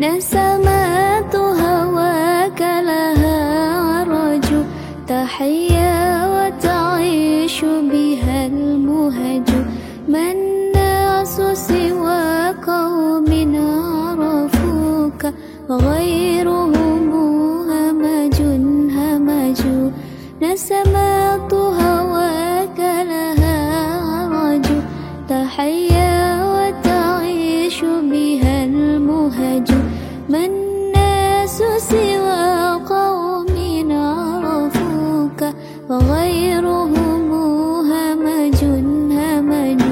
نسمات لها تحيا وتعيش بها المهج ما الناس سوى قوم عرفوك. غيرهم همج همج. نسمات الناس سوى قوم عرفوك وغيرهم همج همج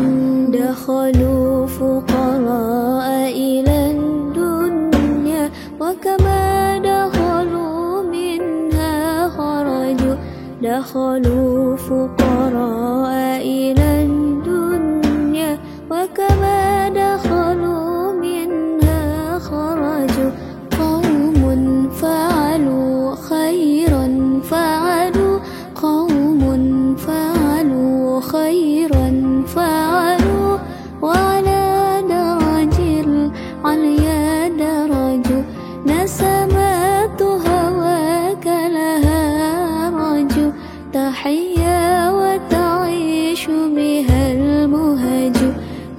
دخلوا فقراء إلى الدنيا وكما دخلوا منها خرجوا دخلوا فقراء إلى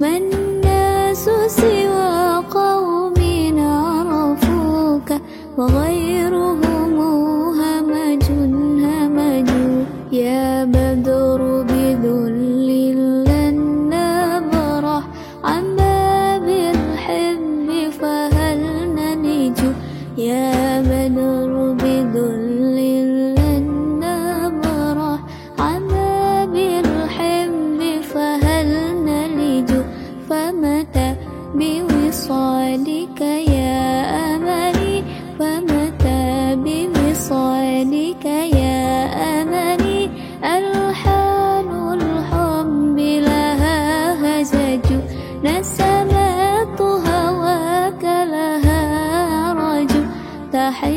ما الناس سوى قوم عرفوك وغيرهم بوصالك يا أملي ومتى بوصالك يا أملي؟ ألحان الحب لها هزج نسمات هواك لها رجو تحي